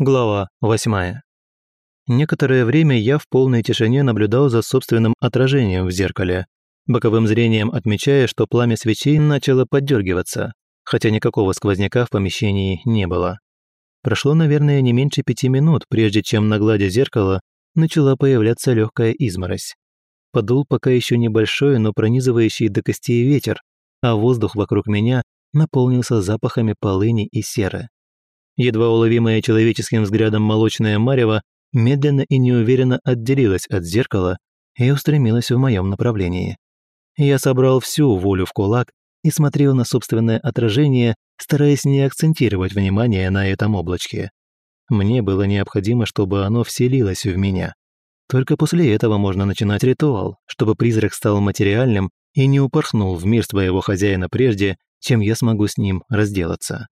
Глава 8. Некоторое время я в полной тишине наблюдал за собственным отражением в зеркале, боковым зрением отмечая, что пламя свечей начало поддергиваться, хотя никакого сквозняка в помещении не было. Прошло, наверное, не меньше пяти минут, прежде чем на глади зеркала начала появляться легкая изморозь. Подул пока еще небольшой, но пронизывающий до костей ветер, а воздух вокруг меня наполнился запахами полыни и серы. Едва уловимая человеческим взглядом молочная марево медленно и неуверенно отделилась от зеркала и устремилась в моем направлении. Я собрал всю волю в кулак и смотрел на собственное отражение, стараясь не акцентировать внимание на этом облачке. Мне было необходимо, чтобы оно вселилось в меня. Только после этого можно начинать ритуал, чтобы призрак стал материальным и не упорхнул в мир своего хозяина прежде, чем я смогу с ним разделаться.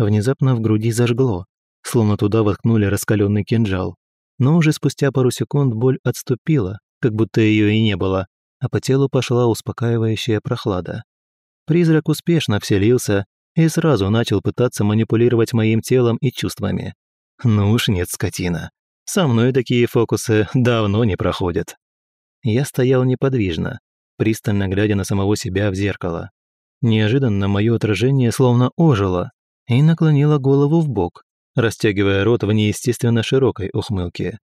Внезапно в груди зажгло, словно туда воткнули раскаленный кинжал. Но уже спустя пару секунд боль отступила, как будто ее и не было, а по телу пошла успокаивающая прохлада. Призрак успешно вселился и сразу начал пытаться манипулировать моим телом и чувствами. Ну уж нет, скотина. Со мной такие фокусы давно не проходят. Я стоял неподвижно, пристально глядя на самого себя в зеркало. Неожиданно мое отражение словно ожило, и наклонила голову в бок, растягивая рот в неестественно широкой ухмылке.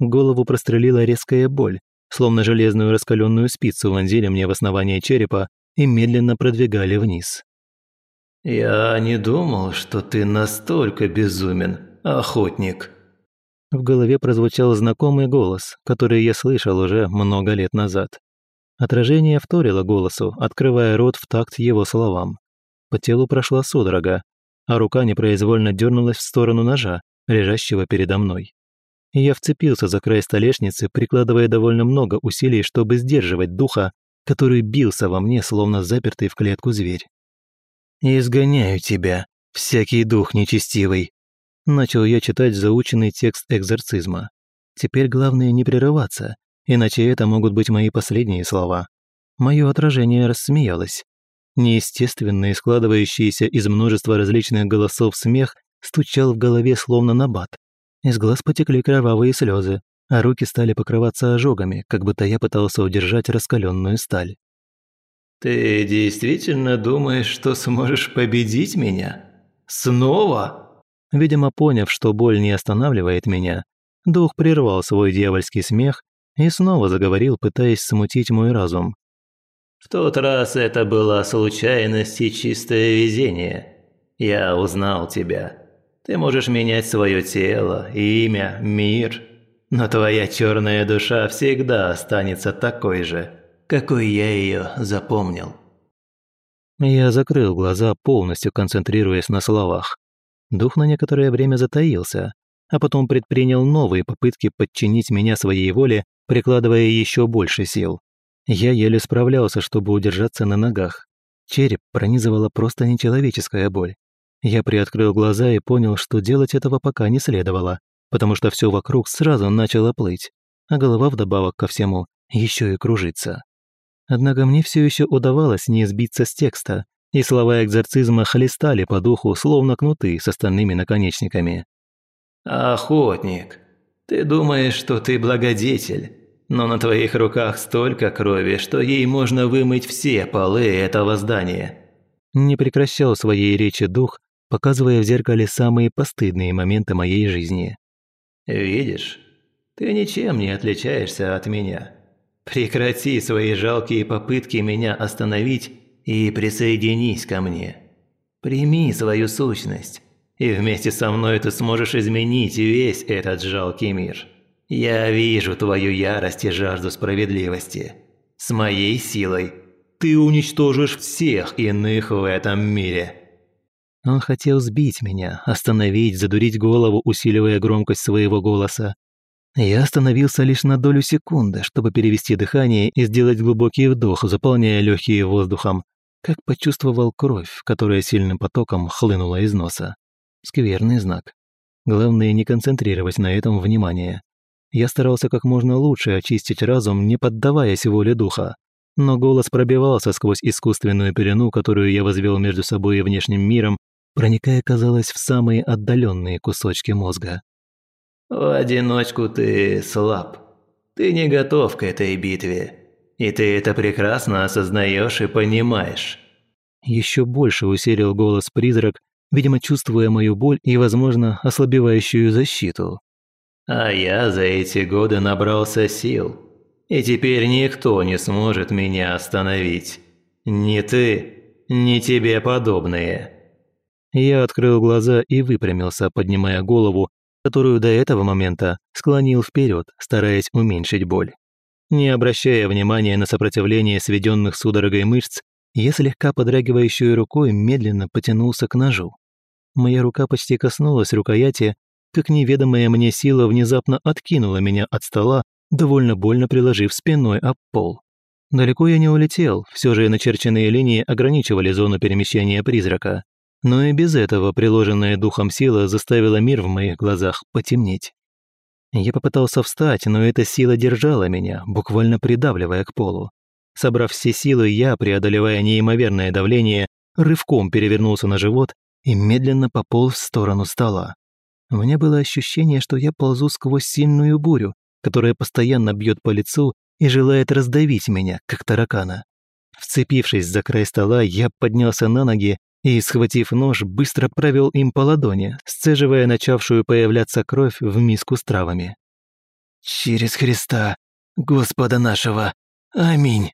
Голову прострелила резкая боль, словно железную раскаленную спицу вонзили мне в основание черепа и медленно продвигали вниз. «Я не думал, что ты настолько безумен, охотник». В голове прозвучал знакомый голос, который я слышал уже много лет назад. Отражение вторило голосу, открывая рот в такт его словам. По телу прошла судорога, а рука непроизвольно дернулась в сторону ножа, лежащего передо мной. я вцепился за край столешницы, прикладывая довольно много усилий, чтобы сдерживать духа, который бился во мне, словно запертый в клетку зверь. «Изгоняю тебя, всякий дух нечестивый», начал я читать заученный текст экзорцизма. Теперь главное не прерываться, иначе это могут быть мои последние слова. Мое отражение рассмеялось, Неестественный, складывающийся из множества различных голосов смех стучал в голове словно набат. Из глаз потекли кровавые слезы, а руки стали покрываться ожогами, как будто я пытался удержать раскаленную сталь. «Ты действительно думаешь, что сможешь победить меня? Снова?» Видимо, поняв, что боль не останавливает меня, дух прервал свой дьявольский смех и снова заговорил, пытаясь смутить мой разум. В тот раз это была случайность и чистое везение. Я узнал тебя. Ты можешь менять свое тело, имя, мир, но твоя черная душа всегда останется такой же, какой я ее запомнил. Я закрыл глаза, полностью концентрируясь на словах. Дух на некоторое время затаился, а потом предпринял новые попытки подчинить меня своей воле, прикладывая еще больше сил. Я еле справлялся, чтобы удержаться на ногах. Череп пронизывала просто нечеловеческая боль. Я приоткрыл глаза и понял, что делать этого пока не следовало, потому что все вокруг сразу начало плыть, а голова вдобавок ко всему еще и кружится. Однако мне все еще удавалось не сбиться с текста, и слова экзорцизма хлестали по духу, словно кнуты с остальными наконечниками. «Охотник, ты думаешь, что ты благодетель, но на твоих руках столько крови, что ей можно вымыть все полы этого здания». Не прекращал своей речи дух, показывая в зеркале самые постыдные моменты моей жизни. «Видишь, ты ничем не отличаешься от меня. Прекрати свои жалкие попытки меня остановить и присоединись ко мне. Прими свою сущность, и вместе со мной ты сможешь изменить весь этот жалкий мир». Я вижу твою ярость и жажду справедливости. С моей силой ты уничтожишь всех иных в этом мире». Он хотел сбить меня, остановить, задурить голову, усиливая громкость своего голоса. Я остановился лишь на долю секунды, чтобы перевести дыхание и сделать глубокий вдох, заполняя легкие воздухом, как почувствовал кровь, которая сильным потоком хлынула из носа. Скверный знак. Главное не концентрировать на этом внимание. Я старался как можно лучше очистить разум, не поддаваясь воле духа. Но голос пробивался сквозь искусственную пелену, которую я возвел между собой и внешним миром, проникая, казалось, в самые отдаленные кусочки мозга. «В одиночку ты слаб. Ты не готов к этой битве. И ты это прекрасно осознаешь и понимаешь». Еще больше усилил голос призрак, видимо, чувствуя мою боль и, возможно, ослабевающую защиту. «А я за эти годы набрался сил, и теперь никто не сможет меня остановить. Ни ты, ни тебе подобные». Я открыл глаза и выпрямился, поднимая голову, которую до этого момента склонил вперед, стараясь уменьшить боль. Не обращая внимания на сопротивление сведенных судорогой мышц, я слегка подрагивающей рукой медленно потянулся к ножу. Моя рука почти коснулась рукояти, как неведомая мне сила внезапно откинула меня от стола, довольно больно приложив спиной об пол. Далеко я не улетел, все же начерченные линии ограничивали зону перемещения призрака. Но и без этого приложенная духом сила заставила мир в моих глазах потемнеть. Я попытался встать, но эта сила держала меня, буквально придавливая к полу. Собрав все силы, я, преодолевая неимоверное давление, рывком перевернулся на живот и медленно пополз в сторону стола. У меня было ощущение, что я ползу сквозь сильную бурю, которая постоянно бьет по лицу и желает раздавить меня, как таракана. Вцепившись за край стола, я поднялся на ноги и, схватив нож, быстро провел им по ладони, сцеживая начавшую появляться кровь в миску с травами. «Через Христа, Господа нашего! Аминь!»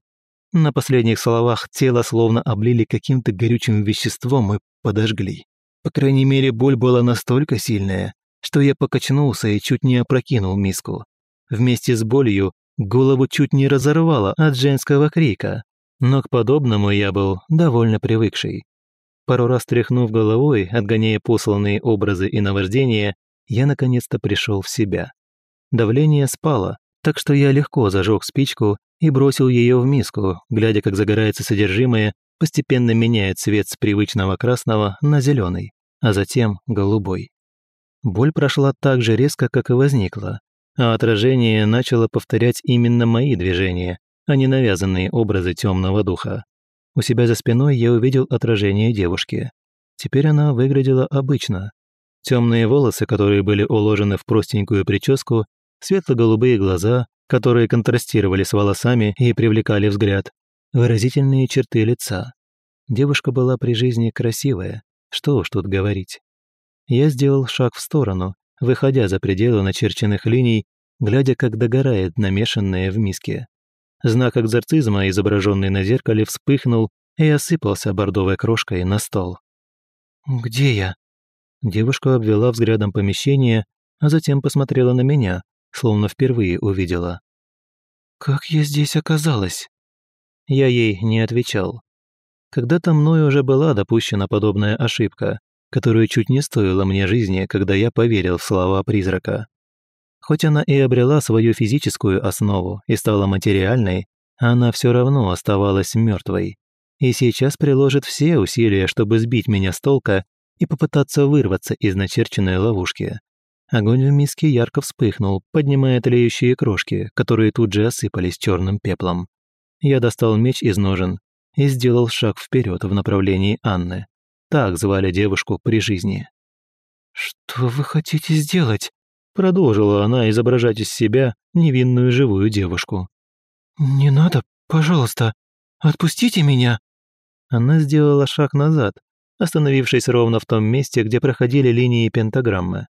На последних словах тело словно облили каким-то горючим веществом и подожгли. По крайней мере, боль была настолько сильная, что я покачнулся и чуть не опрокинул миску. Вместе с болью голову чуть не разорвало от женского крика, но к подобному я был довольно привыкший. Пару раз тряхнув головой, отгоняя посланные образы и наваждения, я наконец-то пришел в себя. Давление спало, так что я легко зажег спичку и бросил ее в миску, глядя, как загорается содержимое, постепенно меняя цвет с привычного красного на зеленый, а затем голубой. Боль прошла так же резко, как и возникла, а отражение начало повторять именно мои движения, а не навязанные образы темного духа. У себя за спиной я увидел отражение девушки. Теперь она выглядела обычно. Темные волосы, которые были уложены в простенькую прическу, светло-голубые глаза, которые контрастировали с волосами и привлекали взгляд, выразительные черты лица. Девушка была при жизни красивая, что уж тут говорить. Я сделал шаг в сторону, выходя за пределы начерченных линий, глядя, как догорает намешанное в миске. Знак экзорцизма, изображенный на зеркале, вспыхнул и осыпался бордовой крошкой на стол. «Где я?» Девушка обвела взглядом помещение, а затем посмотрела на меня, словно впервые увидела. «Как я здесь оказалась?» Я ей не отвечал. Когда-то мной уже была допущена подобная ошибка, которая чуть не стоила мне жизни, когда я поверил в слова призрака. Хоть она и обрела свою физическую основу и стала материальной, она все равно оставалась мертвой. И сейчас приложит все усилия, чтобы сбить меня с толка и попытаться вырваться из начерченной ловушки. Огонь в миске ярко вспыхнул, поднимая тлеющие крошки, которые тут же осыпались черным пеплом. Я достал меч из ножен и сделал шаг вперед в направлении Анны. Так звали девушку при жизни. «Что вы хотите сделать?» Продолжила она изображать из себя невинную живую девушку. «Не надо, пожалуйста, отпустите меня!» Она сделала шаг назад, остановившись ровно в том месте, где проходили линии пентаграммы.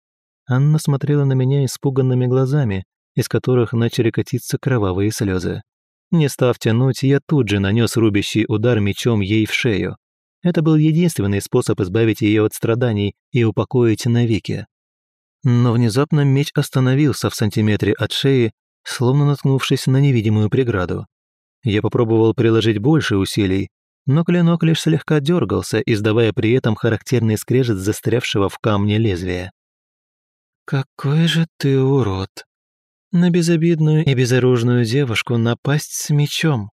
Анна смотрела на меня испуганными глазами, из которых начали катиться кровавые слезы. Не став тянуть, я тут же нанес рубящий удар мечом ей в шею. Это был единственный способ избавить ее от страданий и упокоить навеки. Но внезапно меч остановился в сантиметре от шеи, словно наткнувшись на невидимую преграду. Я попробовал приложить больше усилий, но клинок лишь слегка дергался, издавая при этом характерный скрежет застрявшего в камне лезвия. «Какой же ты урод! На безобидную и безоружную девушку напасть с мечом!»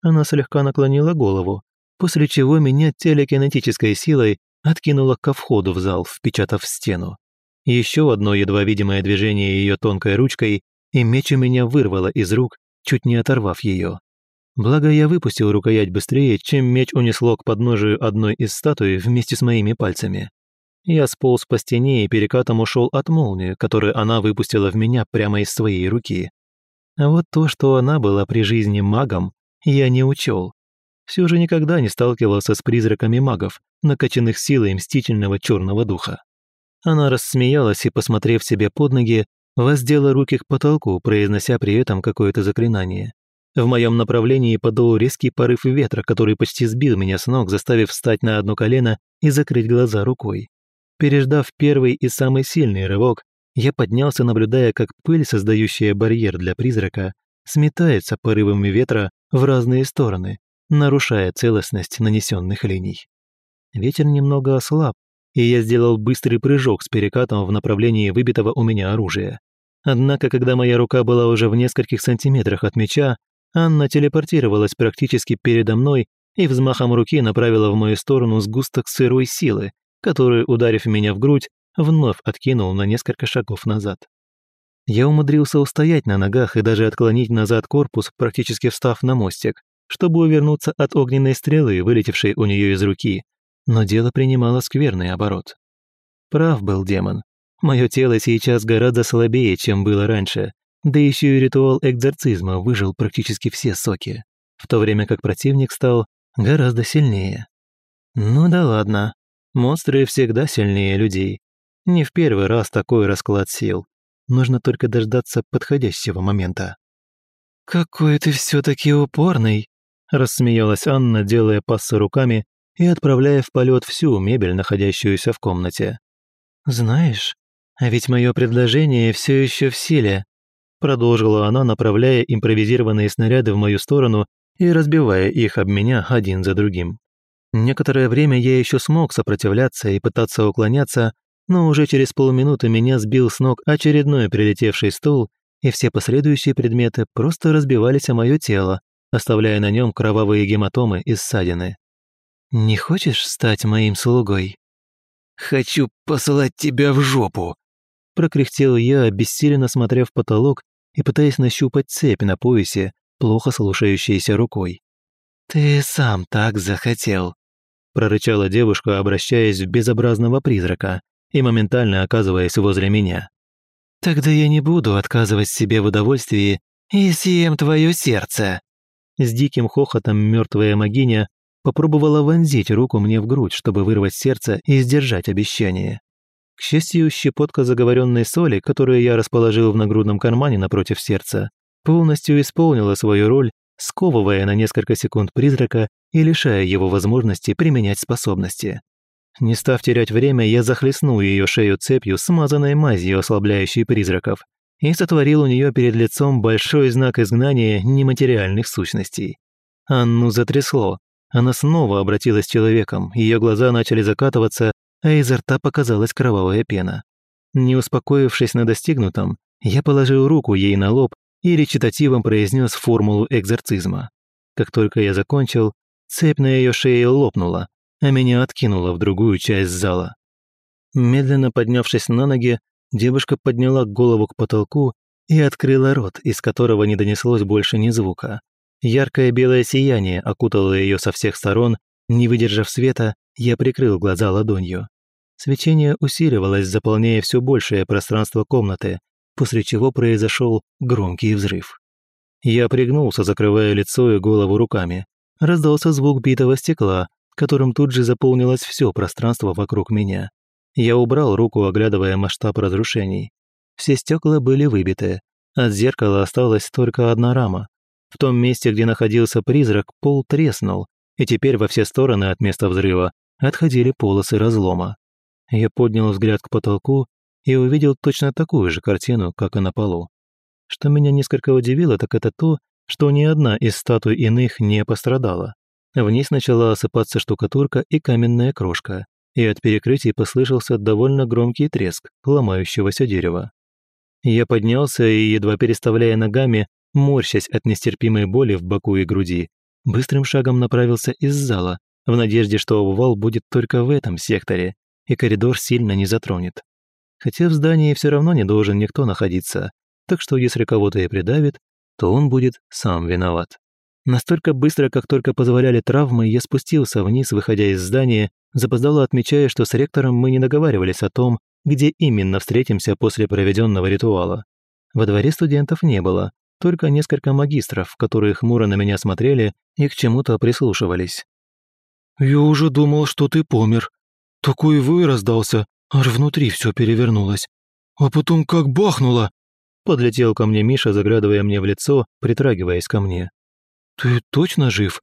Она слегка наклонила голову, после чего меня телекинетической силой откинула ко входу в зал, впечатав стену. Еще одно едва видимое движение ее тонкой ручкой, и меч у меня вырвало из рук, чуть не оторвав ее. Благо я выпустил рукоять быстрее, чем меч унесло к подножию одной из статуй вместе с моими пальцами. Я сполз по стене и перекатом ушел от молнии, которую она выпустила в меня прямо из своей руки. А вот то, что она была при жизни магом, я не учел. Все же никогда не сталкивался с призраками магов, накачанных силой мстительного черного духа. Она рассмеялась и, посмотрев себе под ноги, воздела руки к потолку, произнося при этом какое-то заклинание. В моем направлении подул резкий порыв ветра, который почти сбил меня с ног, заставив встать на одно колено и закрыть глаза рукой. Переждав первый и самый сильный рывок, я поднялся, наблюдая, как пыль, создающая барьер для призрака, сметается порывами ветра в разные стороны, нарушая целостность нанесенных линий. Ветер немного ослаб, и я сделал быстрый прыжок с перекатом в направлении выбитого у меня оружия. Однако, когда моя рука была уже в нескольких сантиметрах от меча, Анна телепортировалась практически передо мной и взмахом руки направила в мою сторону сгусток сырой силы, который, ударив меня в грудь, вновь откинул на несколько шагов назад. Я умудрился устоять на ногах и даже отклонить назад корпус, практически встав на мостик, чтобы увернуться от огненной стрелы, вылетевшей у нее из руки, но дело принимало скверный оборот. Прав был демон. Мое тело сейчас гораздо слабее, чем было раньше, да еще и ритуал экзорцизма выжил практически все соки, в то время как противник стал гораздо сильнее. Ну да ладно, монстры всегда сильнее людей. Не в первый раз такой расклад сил. Нужно только дождаться подходящего момента. «Какой ты все таки упорный!» – рассмеялась Анна, делая пассы руками и отправляя в полет всю мебель, находящуюся в комнате. «Знаешь, а ведь мое предложение все еще в силе», продолжила она, направляя импровизированные снаряды в мою сторону и разбивая их об меня один за другим. Некоторое время я еще смог сопротивляться и пытаться уклоняться, но уже через полминуты меня сбил с ног очередной прилетевший стул, и все последующие предметы просто разбивались о мое тело, оставляя на нем кровавые гематомы и ссадины. «Не хочешь стать моим слугой?» «Хочу посылать тебя в жопу!» Прокряхтел я, обессиленно смотря в потолок и пытаясь нащупать цепь на поясе, плохо слушающейся рукой. «Ты сам так захотел», – прорычала девушка, обращаясь в безобразного призрака и моментально оказываясь возле меня. «Тогда я не буду отказывать себе в удовольствии и съем твое сердце». С диким хохотом мертвая могиня попробовала вонзить руку мне в грудь, чтобы вырвать сердце и сдержать обещание. К счастью, щепотка заговоренной соли, которую я расположил в нагрудном кармане напротив сердца, полностью исполнила свою роль, сковывая на несколько секунд призрака и лишая его возможности применять способности. Не став терять время, я захлестнул ее шею цепью, смазанной мазью, ослабляющей призраков, и сотворил у нее перед лицом большой знак изгнания нематериальных сущностей. Анну затрясло. Она снова обратилась человеком, ее глаза начали закатываться, а изо рта показалась кровавая пена. Не успокоившись на достигнутом, я положил руку ей на лоб и речитативом произнес формулу экзорцизма. Как только я закончил, цепь на ее шее лопнула, а меня откинуло в другую часть зала. Медленно поднявшись на ноги, девушка подняла голову к потолку и открыла рот, из которого не донеслось больше ни звука. Яркое белое сияние окутало ее со всех сторон, не выдержав света, я прикрыл глаза ладонью. Свечение усиливалось, заполняя все большее пространство комнаты, после чего произошел громкий взрыв. Я пригнулся, закрывая лицо и голову руками. Раздался звук битого стекла, которым тут же заполнилось все пространство вокруг меня. Я убрал руку, оглядывая масштаб разрушений. Все стекла были выбиты. От зеркала осталась только одна рама. В том месте, где находился призрак, пол треснул, и теперь во все стороны от места взрыва отходили полосы разлома. Я поднял взгляд к потолку и увидел точно такую же картину, как и на полу. Что меня несколько удивило, так это то, что ни одна из статуй иных не пострадала. Вниз начала осыпаться штукатурка и каменная крошка, и от перекрытий послышался довольно громкий треск ломающегося дерева. Я поднялся и, едва переставляя ногами, морщась от нестерпимой боли в боку и груди, быстрым шагом направился из зала, в надежде, что обвал будет только в этом секторе, и коридор сильно не затронет. Хотя в здании все равно не должен никто находиться, так что если кого-то и придавит, то он будет сам виноват. Настолько быстро, как только позволяли травмы, я спустился вниз, выходя из здания, запоздало отмечая, что с ректором мы не договаривались о том, где именно встретимся после проведенного ритуала. Во дворе студентов не было, только несколько магистров, которые хмуро на меня смотрели и к чему-то прислушивались. «Я уже думал, что ты помер. Такой вой раздался, аж внутри все перевернулось. А потом как бахнуло!» Подлетел ко мне Миша, заглядывая мне в лицо, притрагиваясь ко мне. «Ты точно жив?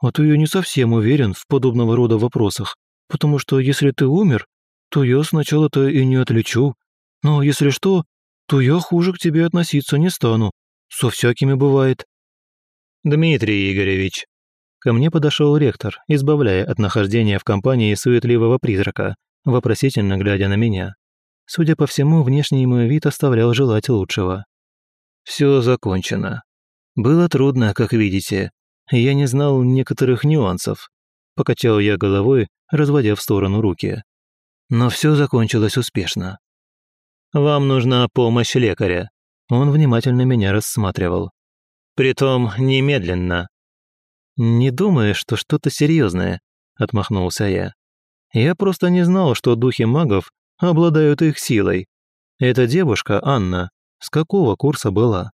А то я не совсем уверен в подобного рода вопросах, потому что если ты умер, то я сначала-то и не отличу. Но если что, то я хуже к тебе относиться не стану. Со всякими бывает». «Дмитрий Игоревич». Ко мне подошел ректор, избавляя от нахождения в компании суетливого призрака, вопросительно глядя на меня. Судя по всему, внешний мой вид оставлял желать лучшего. Все закончено. Было трудно, как видите. Я не знал некоторых нюансов. Покачал я головой, разводя в сторону руки. Но все закончилось успешно. Вам нужна помощь лекаря. Он внимательно меня рассматривал. Притом немедленно. Не думаю, что что-то серьезное, отмахнулся я. Я просто не знал, что духи магов обладают их силой. Эта девушка, Анна, с какого курса была?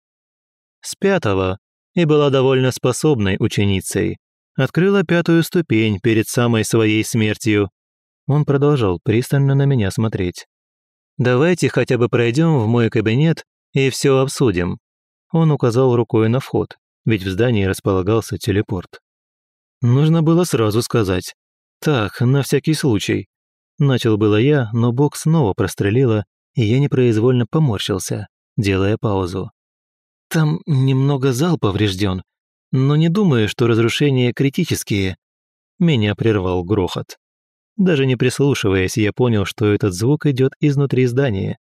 С пятого, и была довольно способной ученицей. Открыла пятую ступень перед самой своей смертью. Он продолжал пристально на меня смотреть. «Давайте хотя бы пройдем в мой кабинет и все обсудим». Он указал рукой на вход, ведь в здании располагался телепорт. Нужно было сразу сказать. Так, на всякий случай. Начал было я, но бок снова прострелило, и я непроизвольно поморщился, делая паузу. Там немного зал поврежден, но не думаю, что разрушения критические. Меня прервал грохот. Даже не прислушиваясь, я понял, что этот звук идет изнутри здания.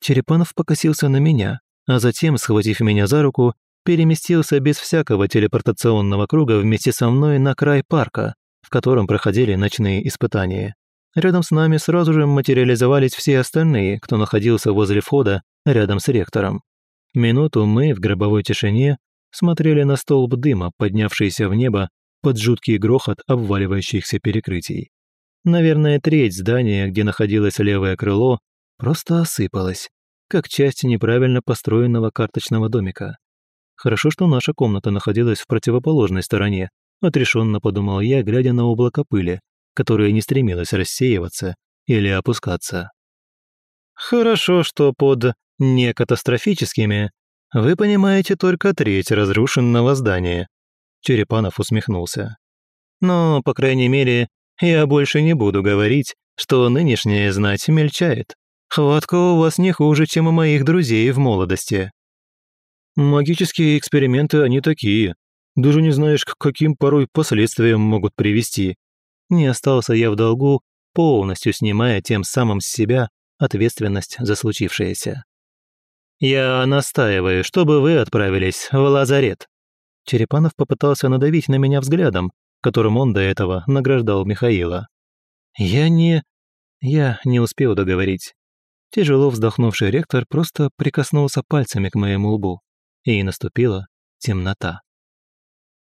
Черепанов покосился на меня, а затем, схватив меня за руку, переместился без всякого телепортационного круга вместе со мной на край парка, котором проходили ночные испытания. Рядом с нами сразу же материализовались все остальные, кто находился возле входа рядом с ректором. Минуту мы в гробовой тишине смотрели на столб дыма, поднявшийся в небо под жуткий грохот обваливающихся перекрытий. Наверное, треть здания, где находилось левое крыло, просто осыпалась, как часть неправильно построенного карточного домика. Хорошо, что наша комната находилась в противоположной стороне, отрешенно подумал я, глядя на облако пыли, которая не стремилась рассеиваться или опускаться. Хорошо, что под «некатастрофическими» вы понимаете только треть разрушенного здания. Черепанов усмехнулся. Но, по крайней мере, я больше не буду говорить, что нынешняя знать мельчает. Хватка у вас не хуже, чем у моих друзей в молодости. Магические эксперименты они такие. Даже не знаешь, к каким порой последствиям могут привести. Не остался я в долгу, полностью снимая тем самым с себя ответственность за случившееся. «Я настаиваю, чтобы вы отправились в лазарет». Черепанов попытался надавить на меня взглядом, которым он до этого награждал Михаила. «Я не...» Я не успел договорить. Тяжело вздохнувший ректор просто прикоснулся пальцами к моему лбу, и наступила темнота.